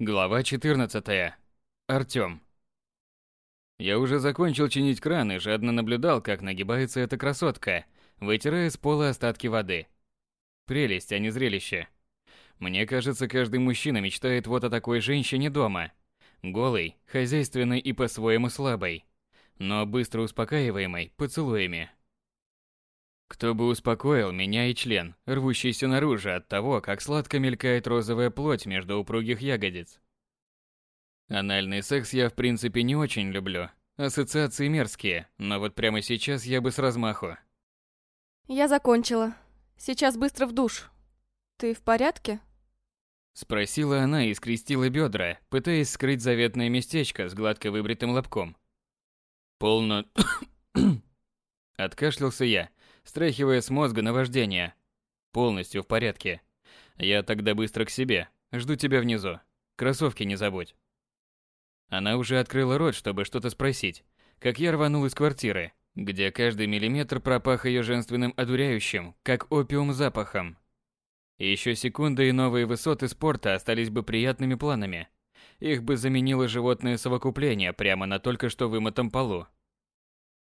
Глава 14. Артём. Я уже закончил чинить кран и жадно наблюдал, как нагибается эта красотка, вытирая с пола остатки воды. Прелесть, а не зрелище. Мне кажется, каждый мужчина мечтает вот о такой женщине дома. Голой, хозяйственной и по-своему слабой, но быстро успокаиваемой поцелуями. Кто бы успокоил меня и член, рвущийся наружу от того, как сладко мелькает розовая плоть между упругих ягодиц. Анальный секс я в принципе не очень люблю. Ассоциации мерзкие, но вот прямо сейчас я бы с размаху. Я закончила. Сейчас быстро в душ. Ты в порядке? Спросила она и скрестила бедра, пытаясь скрыть заветное местечко с гладко выбритым лобком. Полно... Откашлялся я, стряхивая с мозга наваждение. Полностью в порядке. Я тогда быстро к себе. Жду тебя внизу. Кроссовки не забудь. Она уже открыла рот, чтобы что-то спросить, как я рванул из квартиры, где каждый миллиметр пропах ее женственным одуряющим, как опиум запахом. Еще секунда и новые высоты спорта остались бы приятными планами. Их бы заменило животное совокупление прямо на только что вымытом полу.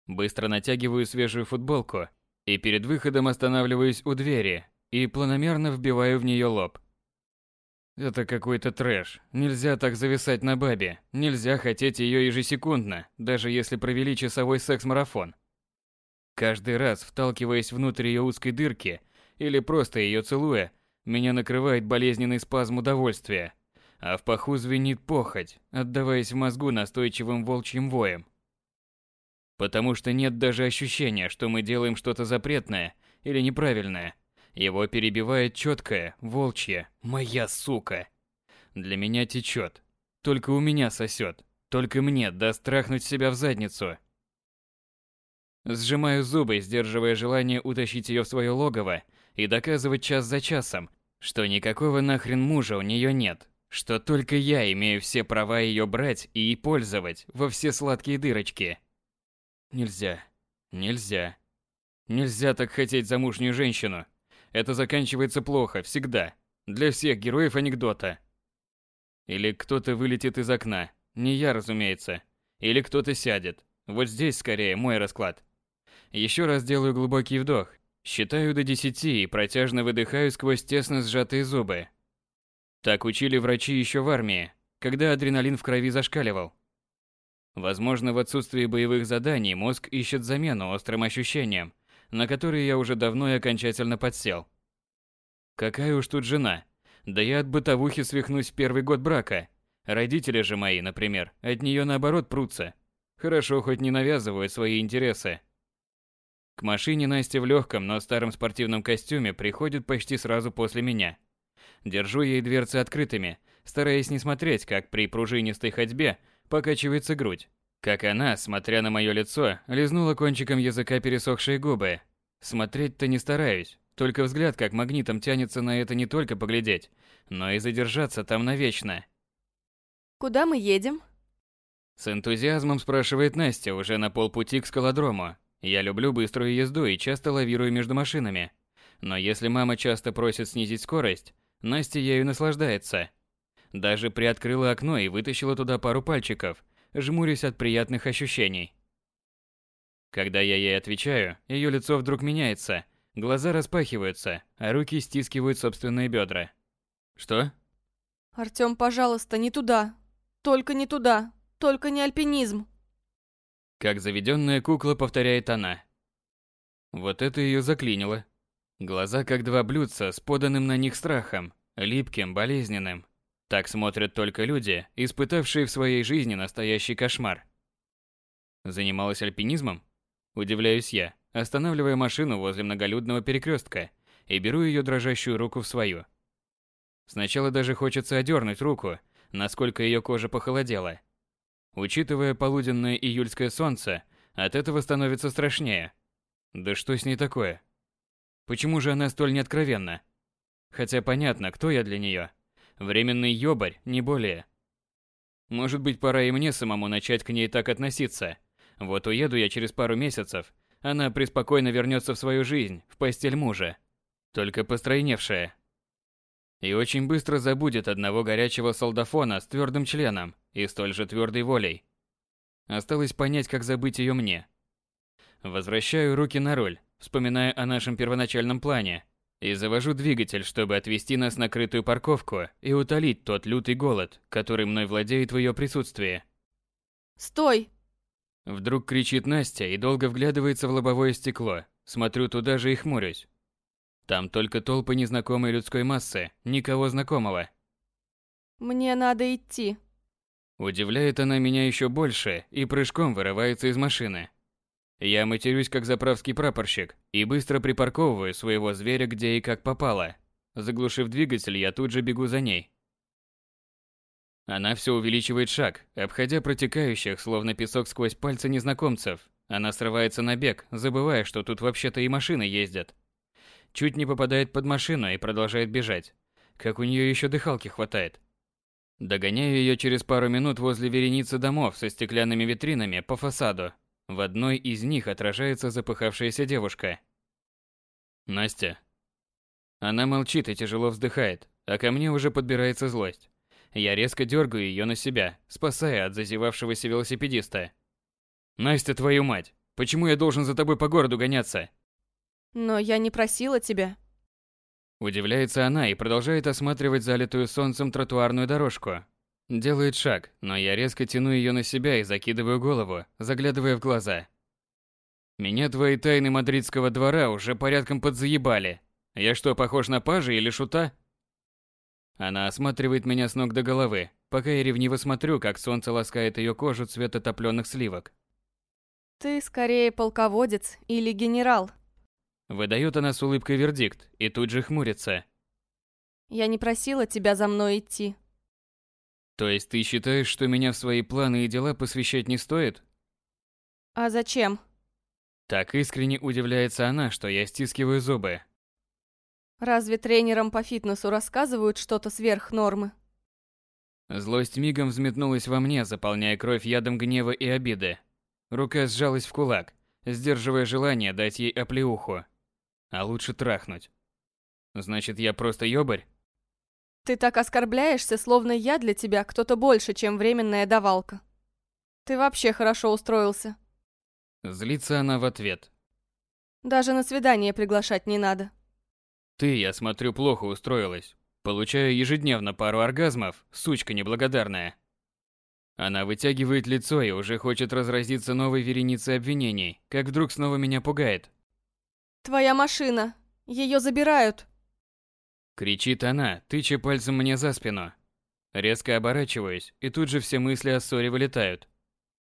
Быстро натягиваю свежую футболку и перед выходом останавливаюсь у двери и планомерно вбиваю в нее лоб. Это какой-то трэш. Нельзя так зависать на бабе. Нельзя хотеть ее ежесекундно, даже если провели часовой секс-марафон. Каждый раз, вталкиваясь внутрь ее узкой дырки или просто ее целуя, меня накрывает болезненный спазм удовольствия, а в паху звенит похоть, отдаваясь в мозгу настойчивым волчьим воем. Потому что нет даже ощущения, что мы делаем что-то запретное или неправильное. Его перебивает четкое, волчье «моя сука». Для меня течет. Только у меня сосет. Только мне даст трахнуть себя в задницу. Сжимаю зубы, сдерживая желание утащить ее в свое логово и доказывать час за часом, что никакого нахрен мужа у нее нет, что только я имею все права ее брать и пользовать во все сладкие дырочки. Нельзя. Нельзя. Нельзя так хотеть замужнюю женщину. Это заканчивается плохо, всегда. Для всех героев анекдота. Или кто-то вылетит из окна. Не я, разумеется. Или кто-то сядет. Вот здесь скорее мой расклад. Еще раз делаю глубокий вдох. Считаю до десяти и протяжно выдыхаю сквозь тесно сжатые зубы. Так учили врачи еще в армии, когда адреналин в крови зашкаливал. Возможно, в отсутствии боевых заданий мозг ищет замену острым ощущениям, на которые я уже давно и окончательно подсел. Какая уж тут жена. Да я от бытовухи свихнусь первый год брака. Родители же мои, например, от нее наоборот прутся. Хорошо хоть не навязывают свои интересы. К машине Настя в легком, но старом спортивном костюме приходит почти сразу после меня. Держу ей дверцы открытыми, стараясь не смотреть, как при пружинистой ходьбе покачивается грудь. Как она, смотря на мое лицо, лизнула кончиком языка пересохшие губы. Смотреть-то не стараюсь, только взгляд как магнитом тянется на это не только поглядеть, но и задержаться там навечно. Куда мы едем? С энтузиазмом спрашивает Настя уже на полпути к скалодрому. Я люблю быструю езду и часто лавирую между машинами. Но если мама часто просит снизить скорость, Настя ею наслаждается. Даже приоткрыла окно и вытащила туда пару пальчиков, жмурясь от приятных ощущений. Когда я ей отвечаю, ее лицо вдруг меняется, глаза распахиваются, а руки стискивают собственные бедра. Что? Артём, пожалуйста, не туда. Только не туда. Только не альпинизм. Как заведенная кукла повторяет она. Вот это ее заклинило. Глаза как два блюдца с поданным на них страхом, липким, болезненным. Так смотрят только люди, испытавшие в своей жизни настоящий кошмар. Занималась альпинизмом? Удивляюсь я, останавливая машину возле многолюдного перекрестка и беру ее дрожащую руку в свою. Сначала даже хочется одернуть руку, насколько ее кожа похолодела. Учитывая полуденное июльское солнце, от этого становится страшнее. Да что с ней такое? Почему же она столь неоткровенна? Хотя понятно, кто я для нее. Временный ёбарь, не более. Может быть, пора и мне самому начать к ней так относиться. Вот уеду я через пару месяцев, она преспокойно вернется в свою жизнь, в постель мужа. Только постройневшая. И очень быстро забудет одного горячего солдафона с твердым членом и столь же твердой волей. Осталось понять, как забыть ее мне. Возвращаю руки на руль, вспоминая о нашем первоначальном плане, и завожу двигатель, чтобы отвезти нас на крытую парковку и утолить тот лютый голод, который мной владеет в ее присутствии. «Стой!» Вдруг кричит Настя и долго вглядывается в лобовое стекло. Смотрю туда же и хмурюсь. Там только толпы незнакомой людской массы, никого знакомого. «Мне надо идти». Удивляет она меня еще больше и прыжком вырывается из машины. Я матерюсь как заправский прапорщик и быстро припарковываю своего зверя где и как попало. Заглушив двигатель, я тут же бегу за ней. Она все увеличивает шаг, обходя протекающих, словно песок сквозь пальцы незнакомцев. Она срывается на бег, забывая, что тут вообще-то и машины ездят. Чуть не попадает под машину и продолжает бежать. Как у нее еще дыхалки хватает. Догоняю ее через пару минут возле вереницы домов со стеклянными витринами по фасаду, в одной из них отражается запыхавшаяся девушка. Настя. Она молчит и тяжело вздыхает, а ко мне уже подбирается злость. Я резко дергаю ее на себя, спасая от зазевавшегося велосипедиста. Настя, твою мать, почему я должен за тобой по городу гоняться? Но я не просила тебя. Удивляется она и продолжает осматривать залитую солнцем тротуарную дорожку, Делает шаг, но я резко тяну ее на себя и закидываю голову, заглядывая в глаза. Меня твои тайны мадридского двора уже порядком подзаебали. Я что, похож на пажа или шута? Она осматривает меня с ног до головы, пока я ревниво смотрю, как солнце ласкает ее кожу цвета топленых сливок. Ты скорее полководец или генерал. Выдает она с улыбкой вердикт и тут же хмурится. Я не просила тебя за мной идти. То есть ты считаешь, что меня в свои планы и дела посвящать не стоит? А зачем? Так искренне удивляется она, что я стискиваю зубы. Разве тренерам по фитнесу рассказывают что-то сверх нормы? Злость мигом взметнулась во мне, заполняя кровь ядом гнева и обиды. Рука сжалась в кулак, сдерживая желание дать ей оплеуху. А лучше трахнуть. Значит, я просто ёбарь? Ты так оскорбляешься, словно я для тебя кто-то больше, чем временная давалка. Ты вообще хорошо устроился. Злится она в ответ. Даже на свидание приглашать не надо. Ты, я смотрю, плохо устроилась. Получаю ежедневно пару оргазмов, сучка неблагодарная. Она вытягивает лицо и уже хочет разразиться новой вереницей обвинений, как вдруг снова меня пугает. Твоя машина. Ее забирают. Кричит она, тыча пальцем мне за спину. Резко оборачиваюсь, и тут же все мысли о ссоре вылетают.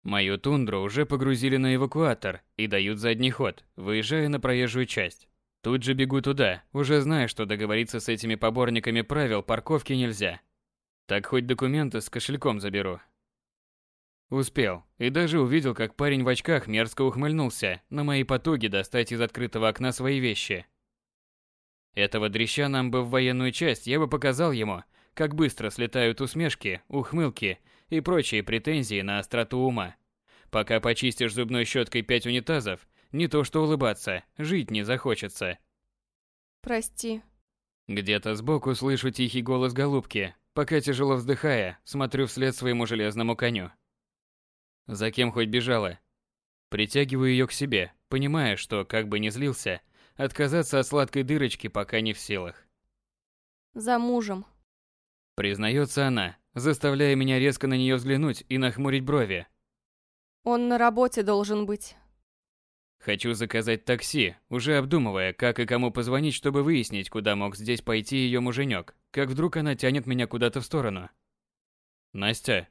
Мою тундру уже погрузили на эвакуатор и дают задний ход, выезжая на проезжую часть. Тут же бегу туда, уже зная, что договориться с этими поборниками правил парковки нельзя. Так хоть документы с кошельком заберу. Успел, и даже увидел, как парень в очках мерзко ухмыльнулся на мои потуги достать из открытого окна свои вещи. Этого дрища нам бы в военную часть, я бы показал ему, как быстро слетают усмешки, ухмылки и прочие претензии на остроту ума. Пока почистишь зубной щеткой пять унитазов, не то что улыбаться, жить не захочется. Прости. Где-то сбоку слышу тихий голос голубки, пока тяжело вздыхая, смотрю вслед своему железному коню. За кем хоть бежала? Притягиваю ее к себе, понимая, что, как бы ни злился, Отказаться от сладкой дырочки пока не в силах. За мужем. Признается она, заставляя меня резко на нее взглянуть и нахмурить брови. Он на работе должен быть. Хочу заказать такси, уже обдумывая, как и кому позвонить, чтобы выяснить, куда мог здесь пойти ее муженек, как вдруг она тянет меня куда-то в сторону. Настя.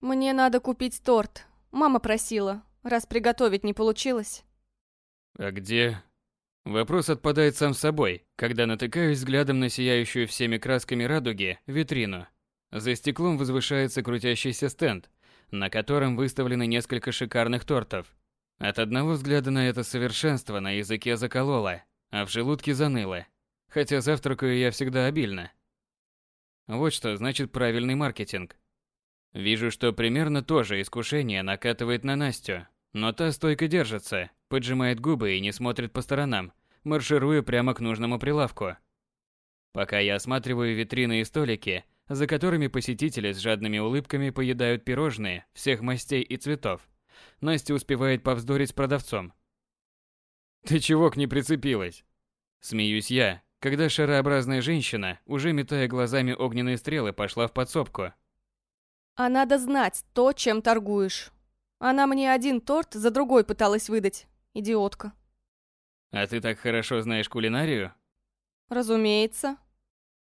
Мне надо купить торт. Мама просила, раз приготовить не получилось. А где? Вопрос отпадает сам собой, когда натыкаюсь взглядом на сияющую всеми красками радуги витрину. За стеклом возвышается крутящийся стенд, на котором выставлены несколько шикарных тортов. От одного взгляда на это совершенство на языке закололо, а в желудке заныло. Хотя завтракаю я всегда обильно. Вот что значит правильный маркетинг. Вижу, что примерно то же искушение накатывает на Настю, но та стойко держится, поджимает губы и не смотрит по сторонам, маршируя прямо к нужному прилавку. Пока я осматриваю витрины и столики, за которыми посетители с жадными улыбками поедают пирожные всех мастей и цветов, Настя успевает повздорить с продавцом. «Ты чего к ней прицепилась?» Смеюсь я, когда шарообразная женщина, уже метая глазами огненные стрелы, пошла в подсобку. А надо знать то, чем торгуешь. Она мне один торт за другой пыталась выдать. Идиотка. А ты так хорошо знаешь кулинарию? Разумеется.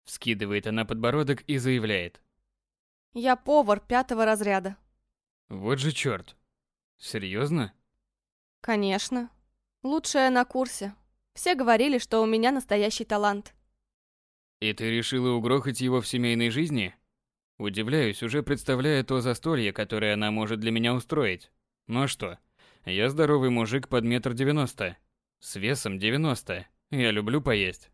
Вскидывает она подбородок и заявляет. Я повар пятого разряда. Вот же черт. Серьезно? Конечно. Лучшая на курсе. Все говорили, что у меня настоящий талант. И ты решила угрохать его в семейной жизни? Удивляюсь, уже представляя то застолье, которое она может для меня устроить. Ну а что? Я здоровый мужик под метр девяносто. С весом девяносто. Я люблю поесть.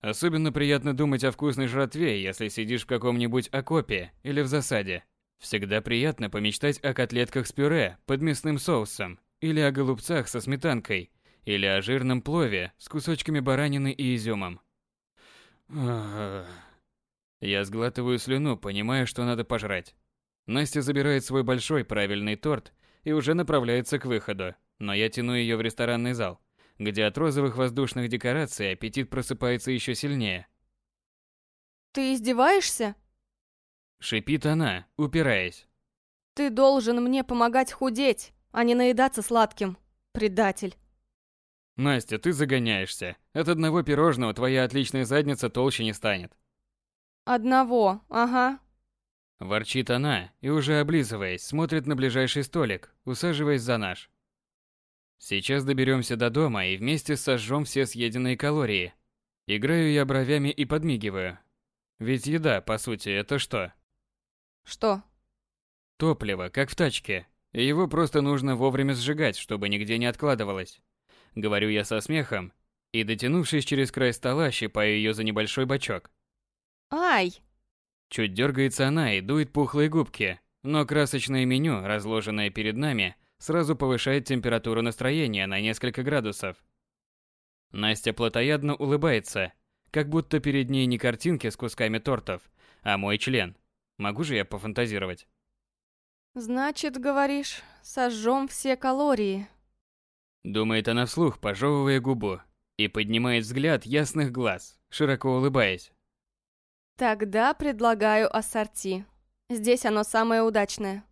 Особенно приятно думать о вкусной жратве, если сидишь в каком-нибудь окопе или в засаде. Всегда приятно помечтать о котлетках с пюре под мясным соусом, или о голубцах со сметанкой, или о жирном плове с кусочками баранины и изюмом. Я сглатываю слюну, понимая, что надо пожрать. Настя забирает свой большой правильный торт и уже направляется к выходу, но я тяну ее в ресторанный зал, где от розовых воздушных декораций аппетит просыпается еще сильнее. «Ты издеваешься?» Шипит она, упираясь. «Ты должен мне помогать худеть, а не наедаться сладким, предатель». Настя, ты загоняешься. От одного пирожного твоя отличная задница толще не станет. Одного, ага. Ворчит она и уже облизываясь, смотрит на ближайший столик, усаживаясь за наш. Сейчас доберемся до дома и вместе сожжем все съеденные калории. Играю я бровями и подмигиваю. Ведь еда, по сути, это что? Что? Топливо, как в тачке. И его просто нужно вовремя сжигать, чтобы нигде не откладывалось. Говорю я со смехом и, дотянувшись через край стола, щипаю ее за небольшой бачок. Ай! Чуть дергается она и дует пухлые губки, но красочное меню, разложенное перед нами, сразу повышает температуру настроения на несколько градусов. Настя плотоядно улыбается, как будто перед ней не картинки с кусками тортов, а мой член. Могу же я пофантазировать? Значит, говоришь, сожжем все калории. Думает она вслух, пожевывая губу, и поднимает взгляд ясных глаз, широко улыбаясь. Тогда предлагаю ассорти. Здесь оно самое удачное.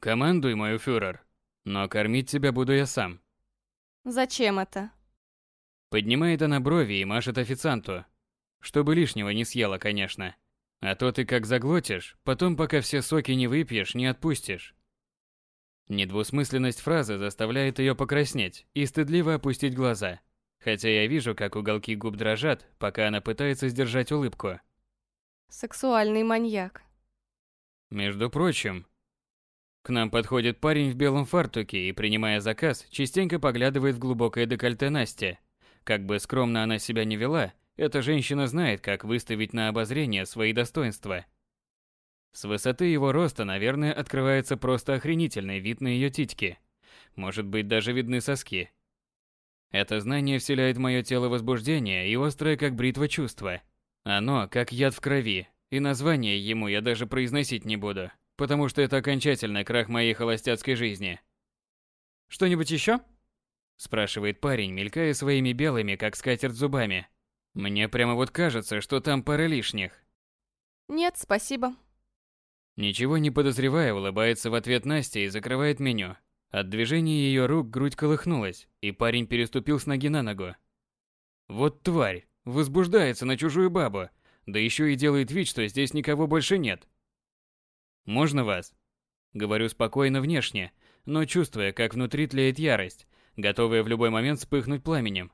Командуй, мой фюрер. Но кормить тебя буду я сам. Зачем это? Поднимает она брови и машет официанту. Чтобы лишнего не съела, конечно. А то ты как заглотишь, потом пока все соки не выпьешь, не отпустишь. Недвусмысленность фразы заставляет ее покраснеть и стыдливо опустить глаза. Хотя я вижу, как уголки губ дрожат, пока она пытается сдержать улыбку. Сексуальный маньяк. Между прочим, к нам подходит парень в белом фартуке и, принимая заказ, частенько поглядывает в глубокое декольте Насти. Как бы скромно она себя не вела, эта женщина знает, как выставить на обозрение свои достоинства. С высоты его роста, наверное, открывается просто охренительный вид на ее титьки. Может быть, даже видны соски. Это знание вселяет в мое тело возбуждение и острое, как бритва, чувство. Оно как яд в крови, и название ему я даже произносить не буду, потому что это окончательный крах моей холостяцкой жизни. «Что-нибудь еще?» спрашивает парень, мелькая своими белыми, как скатерть, зубами. Мне прямо вот кажется, что там пара лишних. Нет, спасибо. Ничего не подозревая, улыбается в ответ Настя и закрывает меню. От движения ее рук грудь колыхнулась, и парень переступил с ноги на ногу. Вот тварь! Возбуждается на чужую бабу, да еще и делает вид, что здесь никого больше нет. «Можно вас?» Говорю спокойно внешне, но чувствуя, как внутри тлеет ярость, готовая в любой момент вспыхнуть пламенем.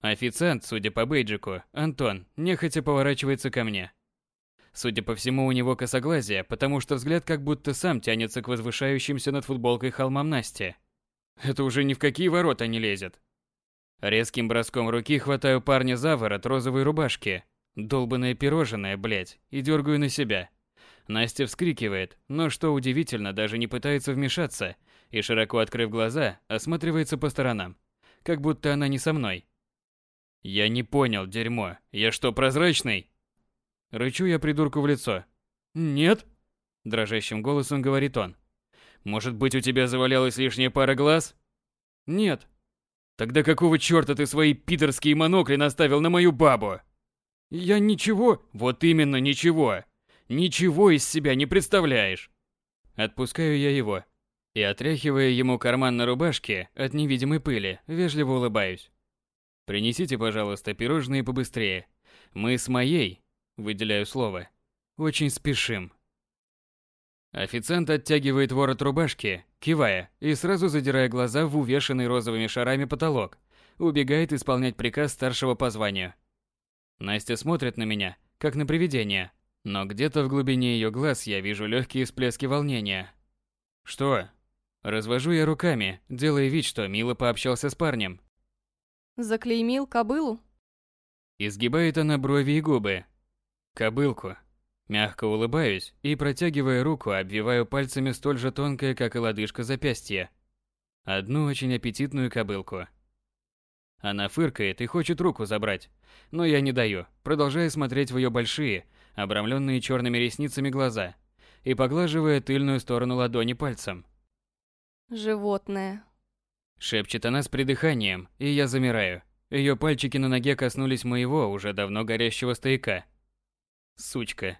Официант, судя по бейджику, Антон, нехотя поворачивается ко мне. Судя по всему, у него косоглазие, потому что взгляд как будто сам тянется к возвышающимся над футболкой холмам Насти. Это уже ни в какие ворота не лезет. Резким броском руки хватаю парня за ворот розовой рубашки. Долбанное пирожное, блядь, и дергаю на себя. Настя вскрикивает, но что удивительно, даже не пытается вмешаться, и широко открыв глаза, осматривается по сторонам, как будто она не со мной. Я не понял, дерьмо. Я что, прозрачный? Рычу я придурку в лицо. Нет, дрожащим голосом говорит он. Может быть, у тебя завалялась лишняя пара глаз? Нет. Тогда какого чёрта ты свои питерские монокли наставил на мою бабу? Я ничего, вот именно ничего. Ничего из себя не представляешь. Отпускаю я его и, отряхивая ему карман на рубашке от невидимой пыли, вежливо улыбаюсь. Принесите, пожалуйста, пирожные побыстрее. Мы с моей, выделяю слово, очень спешим. Официант оттягивает ворот рубашки, кивая и сразу задирая глаза в увешанный розовыми шарами потолок, убегает исполнять приказ старшего по званию. Настя смотрит на меня, как на привидение, но где-то в глубине ее глаз я вижу легкие всплески волнения. Что? Развожу я руками, делая вид, что мило пообщался с парнем, Заклеймил кобылу? Изгибает она брови и губы. Кобылку. Мягко улыбаюсь и, протягивая руку, обвиваю пальцами столь же тонкое, как и лодыжка запястья. Одну очень аппетитную кобылку. Она фыркает и хочет руку забрать, но я не даю, продолжая смотреть в ее большие, обрамленные черными ресницами глаза и поглаживая тыльную сторону ладони пальцем. Животное. Шепчет она с придыханием, и я замираю. Ее пальчики на ноге коснулись моего, уже давно горящего стояка. Сучка.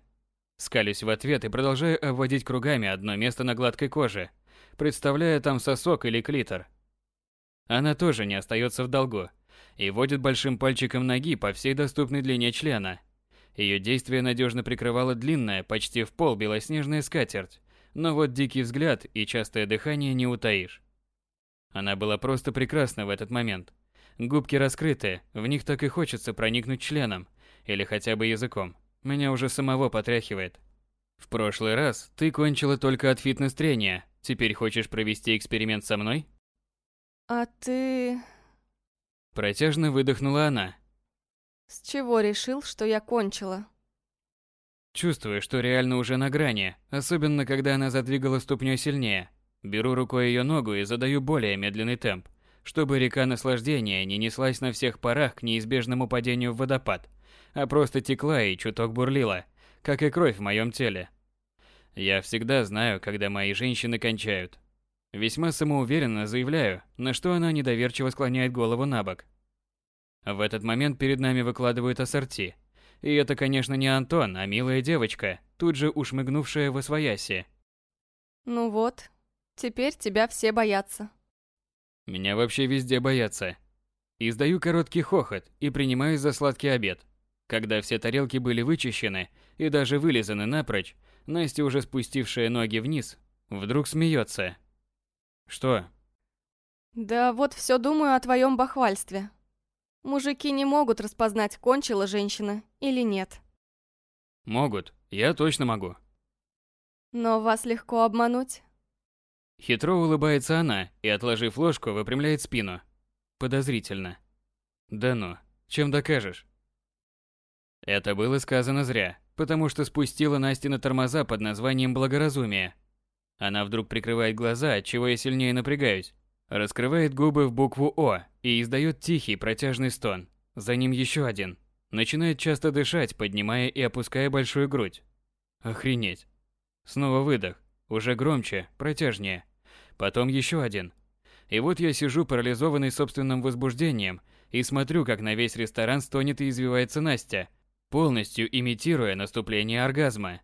Скалюсь в ответ и продолжаю обводить кругами одно место на гладкой коже, представляя там сосок или клитор. Она тоже не остается в долгу и водит большим пальчиком ноги по всей доступной длине члена. Ее действие надежно прикрывала длинная, почти в пол белоснежная скатерть, но вот дикий взгляд и частое дыхание не утаишь. Она была просто прекрасна в этот момент. Губки раскрыты, в них так и хочется проникнуть членом, или хотя бы языком. Меня уже самого потряхивает. В прошлый раз ты кончила только от фитнес-трения. Теперь хочешь провести эксперимент со мной? А ты... Протяжно выдохнула она. С чего решил, что я кончила? Чувствую, что реально уже на грани, особенно когда она задвигала ступней сильнее. Беру рукой ее ногу и задаю более медленный темп, чтобы река наслаждения не неслась на всех парах к неизбежному падению в водопад, а просто текла и чуток бурлила, как и кровь в моем теле. Я всегда знаю, когда мои женщины кончают. Весьма самоуверенно заявляю, на что она недоверчиво склоняет голову на бок. В этот момент перед нами выкладывают ассорти. И это, конечно, не Антон, а милая девочка, тут же ушмыгнувшая в освояси. Ну вот, Теперь тебя все боятся. Меня вообще везде боятся. Издаю короткий хохот и принимаюсь за сладкий обед. Когда все тарелки были вычищены и даже вылизаны напрочь, Настя, уже спустившая ноги вниз, вдруг смеется. Что? Да вот все думаю о твоем бахвальстве. Мужики не могут распознать, кончила женщина или нет. Могут, я точно могу. Но вас легко обмануть. Хитро улыбается она и, отложив ложку, выпрямляет спину. Подозрительно. Да ну, чем докажешь? Это было сказано зря, потому что спустила Настя на тормоза под названием «благоразумие». Она вдруг прикрывает глаза, от чего я сильнее напрягаюсь. Раскрывает губы в букву «О» и издает тихий протяжный стон. За ним еще один. Начинает часто дышать, поднимая и опуская большую грудь. Охренеть. Снова выдох. Уже громче, протяжнее. Потом еще один. И вот я сижу парализованный собственным возбуждением и смотрю, как на весь ресторан стонет и извивается Настя, полностью имитируя наступление оргазма.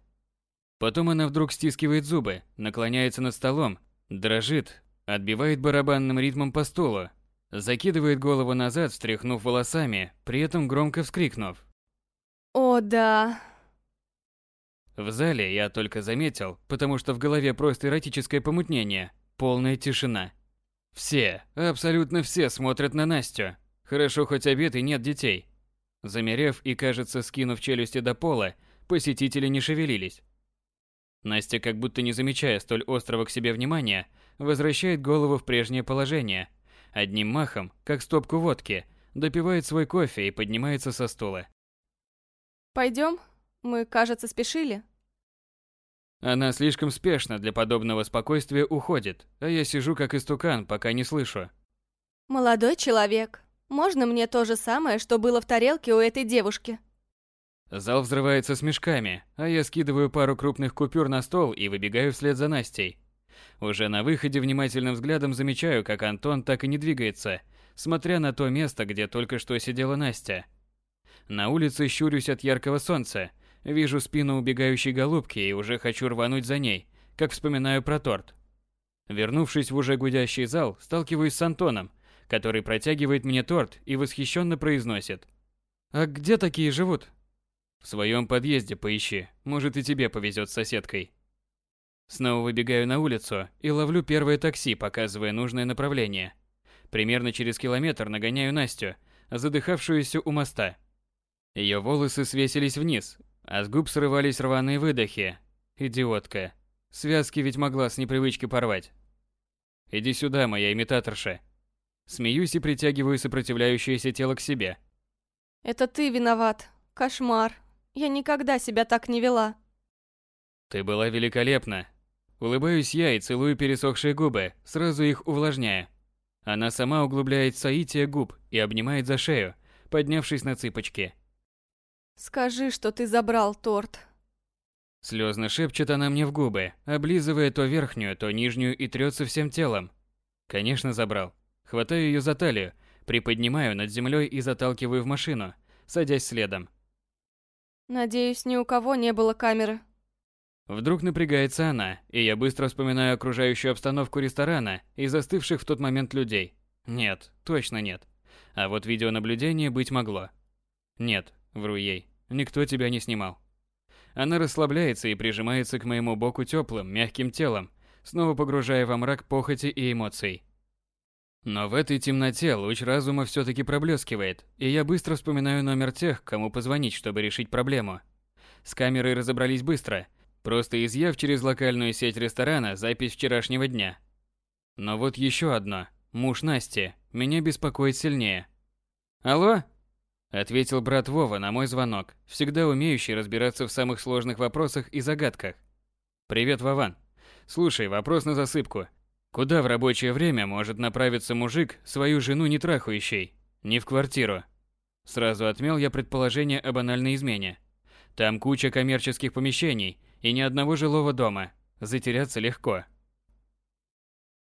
Потом она вдруг стискивает зубы, наклоняется над столом, дрожит, отбивает барабанным ритмом по стулу, закидывает голову назад, встряхнув волосами, при этом громко вскрикнув. «О, да!» В зале я только заметил, потому что в голове просто эротическое помутнение, полная тишина. Все, абсолютно все смотрят на Настю. Хорошо хоть обед и нет детей. Замерев и, кажется, скинув челюсти до пола, посетители не шевелились. Настя, как будто не замечая столь острого к себе внимания, возвращает голову в прежнее положение. Одним махом, как стопку водки, допивает свой кофе и поднимается со стула. Пойдем? Мы, кажется, спешили. Она слишком спешно для подобного спокойствия уходит, а я сижу как истукан, пока не слышу. Молодой человек, Можно мне то же самое, что было в тарелке у этой девушки? Зал взрывается смешками, а я скидываю пару крупных купюр на стол и выбегаю вслед за Настей. Уже на выходе внимательным взглядом замечаю, как Антон так и не двигается, смотря на то место, где только что сидела Настя. На улице щурюсь от яркого солнца, вижу спину убегающей голубки и уже хочу рвануть за ней, как вспоминаю про торт. Вернувшись в уже гудящий зал, сталкиваюсь с Антоном, который протягивает мне торт и восхищенно произносит. «А где такие живут?» «В своем подъезде поищи, может и тебе повезет с соседкой». Снова выбегаю на улицу и ловлю первое такси, показывая нужное направление. Примерно через километр нагоняю Настю, задыхавшуюся у моста. Ее волосы свесились вниз, а с губ срывались рваные выдохи. Идиотка. Связки ведь могла с непривычки порвать. Иди сюда, моя имитаторша. Смеюсь и притягиваю сопротивляющееся тело к себе. Это ты виноват. Кошмар. Я никогда себя так не вела. Ты была великолепна. Улыбаюсь я и целую пересохшие губы, сразу их увлажняя. Она сама углубляет соитие губ и обнимает за шею, поднявшись на цыпочки. Скажи, что ты забрал торт. Слезно шепчет она мне в губы, облизывая то верхнюю, то нижнюю и трется всем телом. Конечно, забрал. Хватаю ее за талию, приподнимаю над землей и заталкиваю в машину, садясь следом. Надеюсь, ни у кого не было камеры. Вдруг напрягается она, и я быстро вспоминаю окружающую обстановку ресторана и застывших в тот момент людей. Нет, точно нет. А вот видеонаблюдение быть могло. Нет, вру ей, никто тебя не снимал. Она расслабляется и прижимается к моему боку теплым, мягким телом, снова погружая во мрак похоти и эмоций. Но в этой темноте луч разума все-таки проблескивает, и я быстро вспоминаю номер тех, кому позвонить, чтобы решить проблему. С камерой разобрались быстро, просто изъяв через локальную сеть ресторана запись вчерашнего дня. Но вот еще одно. Муж Насти. Меня беспокоит сильнее. «Алло?» Ответил брат Вова на мой звонок, всегда умеющий разбираться в самых сложных вопросах и загадках. «Привет, Вован. Слушай, вопрос на засыпку. Куда в рабочее время может направиться мужик, свою жену не трахающий? Не в квартиру. Сразу отмел я предположение о банальной измене. Там куча коммерческих помещений и ни одного жилого дома. Затеряться легко.